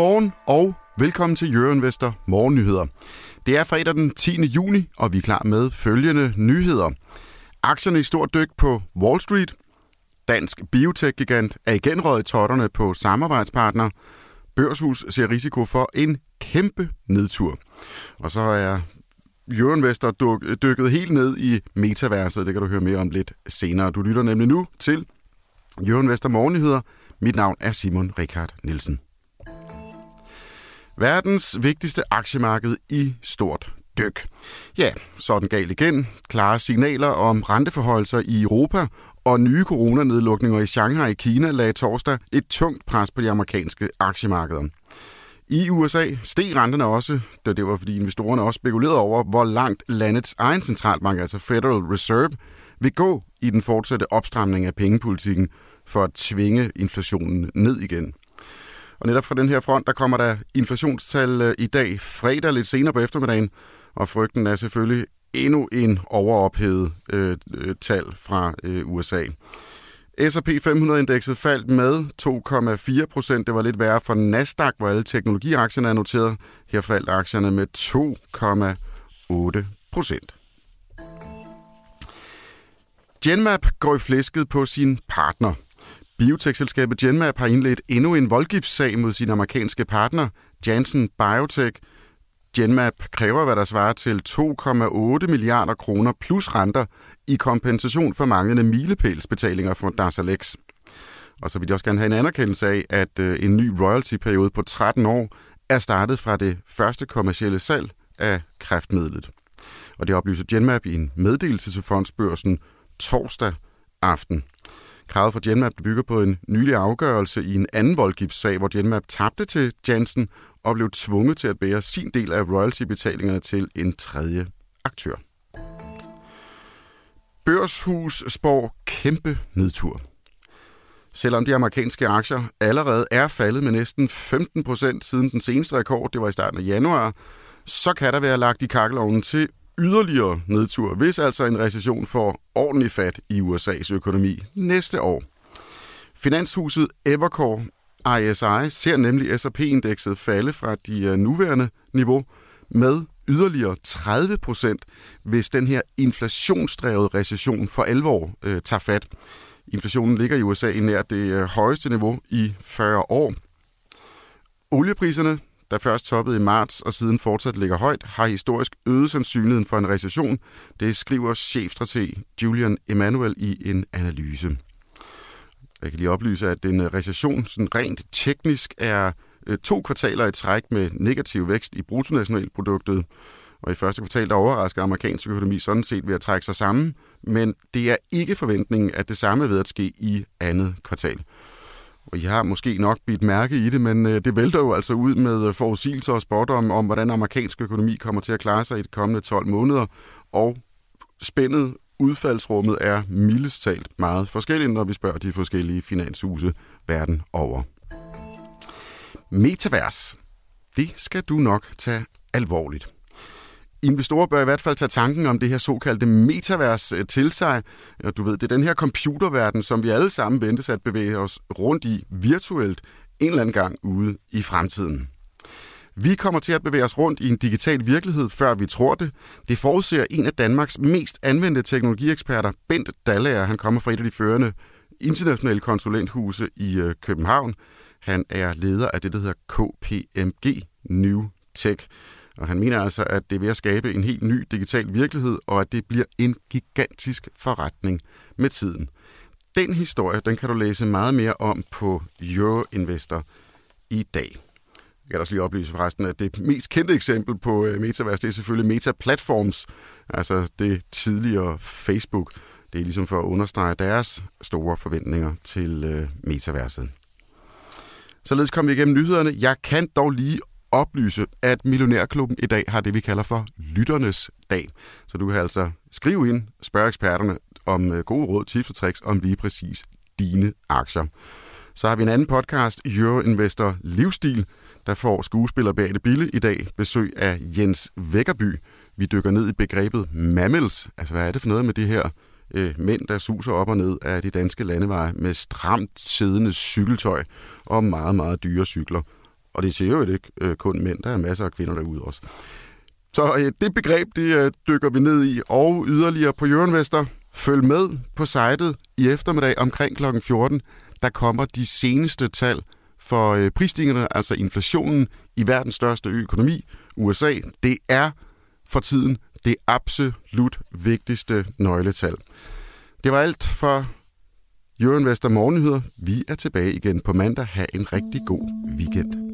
Godmorgen og velkommen til Jørgen Vester Morgennyheder. Det er fredag den 10. juni, og vi er klar med følgende nyheder. Aktierne i stort dyk på Wall Street. Dansk biotech-gigant er igen røget totterne på samarbejdspartner. Børshus ser risiko for en kæmpe nedtur. Og så er Jørgen Vester dykket helt ned i metaverset. Det kan du høre mere om lidt senere. Du lytter nemlig nu til Jørgen Vester Morgennyheder. Mit navn er Simon Richard Nielsen. Verdens vigtigste aktiemarked i stort dyk. Ja, sådan galt igen. Klare signaler om renteforholdelser i Europa og nye coronanedlukninger i Shanghai i Kina lagde torsdag et tungt pres på de amerikanske aktiemarkeder. I USA steg renterne også, da det var fordi investorerne også spekulerede over, hvor langt landets egen centralbank, altså Federal Reserve, vil gå i den fortsatte opstramning af pengepolitikken for at tvinge inflationen ned igen. Og netop fra den her front, der kommer der inflationstal øh, i dag, fredag lidt senere på eftermiddagen, og frygten er selvfølgelig endnu en overophedet øh, øh tal fra øh, USA. S&P 500-indekset faldt med 2,4 procent. Det var lidt værre for Nasdaq, hvor alle teknologiaktierne er noteret. Her faldt aktierne med 2,8 procent. Genmap går i flæsket på sin partner. Biotech-selskabet Genmap har indledt endnu en voldgiftssag mod sin amerikanske partner, Janssen Biotech. Genmap kræver, hvad der svarer til 2,8 milliarder kroner plus renter i kompensation for manglende milepælsbetalinger for Darzalex. Og så vil de også gerne have en anerkendelse af, at øh, en ny royaltyperiode på 13 år er startet fra det første kommercielle salg af kræftmidlet. Og det oplyser Genmap i en meddelelse til fondsbørsen torsdag aften. Kravet for Genmap bygger på en nylig afgørelse i en anden voldgiftssag, hvor Genmap tabte til Janssen og blev tvunget til at bære sin del af royaltybetalingerne til en tredje aktør. Børshus spår kæmpe nedtur. Selvom de amerikanske aktier allerede er faldet med næsten 15 procent siden den seneste rekord, det var i starten af januar, så kan der være lagt i kakkelovnen til yderligere nedtur, hvis altså en recession får ordentlig fat i USA's økonomi næste år. Finanshuset Evercore ISI ser nemlig S&P-indekset falde fra de øh, nuværende niveau med yderligere 30 procent, hvis den her inflationsdrevede recession for alvor øh, tager fat. Inflationen ligger i USA i nær det øh, højeste niveau i 40 år. Oliepriserne der først toppede i marts og siden fortsat ligger højt, har historisk øget sandsynligheden for en recession. Det skriver chefstrateg Julian Emanuel i en analyse. Jeg kan lige oplyse, at en recession sådan rent teknisk er øh, to kvartaler i træk med negativ vækst i bruttonationalproduktet. Og i første kvartal, der overrasker amerikansk økonomi sådan set ved at trække sig sammen, men det er ikke forventningen, at det samme er ved at ske i andet kvartal. Og I har måske nok bidt mærke i det, men øh, det vælter jo altså ud med øh, forudsigelser og spot om, om, hvordan amerikansk økonomi kommer til at klare sig i de kommende 12 måneder. Og spændet udfaldsrummet er mildest talt meget forskelligt, når vi spørger de forskellige finanshuse verden over. Metavers, det skal du nok tage alvorligt. Investorer bør i hvert fald tage tanken om det her såkaldte metavers øh, til sig. Du ved, det er den her computerverden, som vi alle sammen ventes at bevæge os rundt i virtuelt en eller anden gang ude i fremtiden. Vi kommer til at bevæge os rundt i en digital virkelighed, før vi tror det. Det forudser en af Danmarks mest anvendte teknologieksperter, Bent Dallager. Han kommer fra et af de førende internationale konsulenthuse i øh, København. Han er leder af det, der hedder KPMG New Tech. Og han mener altså, at det er ved at skabe en helt ny digital virkelighed, og at det bliver en gigantisk forretning med tiden. Den historie, den kan du læse meget mere om på Euroinvestor i dag. Jeg kan også lige oplyse forresten, at det mest kendte eksempel på øh, Metaverse, det er selvfølgelig Meta Platforms, altså det tidligere Facebook. Det er ligesom for at understrege deres store forventninger til øh, metaverset. Således kom vi igennem nyhederne. Jeg kan dog lige oplyse, at Millionærklubben i dag har det, vi kalder for Lytternes Dag. Så du kan altså skrive ind, spørge eksperterne om øh, gode råd, tips og tricks om lige præcis dine aktier. Så har vi en anden podcast, Euro Investor Livsstil, der får skuespiller Beate Bille i dag besøg af Jens Vækkerby. Vi dykker ned i begrebet mammals. Altså, hvad er det for noget med det her øh, mænd, der suser op og ned af de danske landeveje med stramt siddende cykeltøj og meget, meget dyre cykler og det siger jo ikke øh, kun mænd, der er masser af kvinder derude også. Så øh, det begreb, det øh, dykker vi ned i, og yderligere på Jørgen Følg med på sitet i eftermiddag omkring kl. 14. Der kommer de seneste tal for øh, prisstigningerne, altså inflationen i verdens største økonomi, USA. Det er for tiden det absolut vigtigste nøgletal. Det var alt for Jørgen Vester Morgennyheder. Vi er tilbage igen på mandag. Ha' en rigtig god weekend.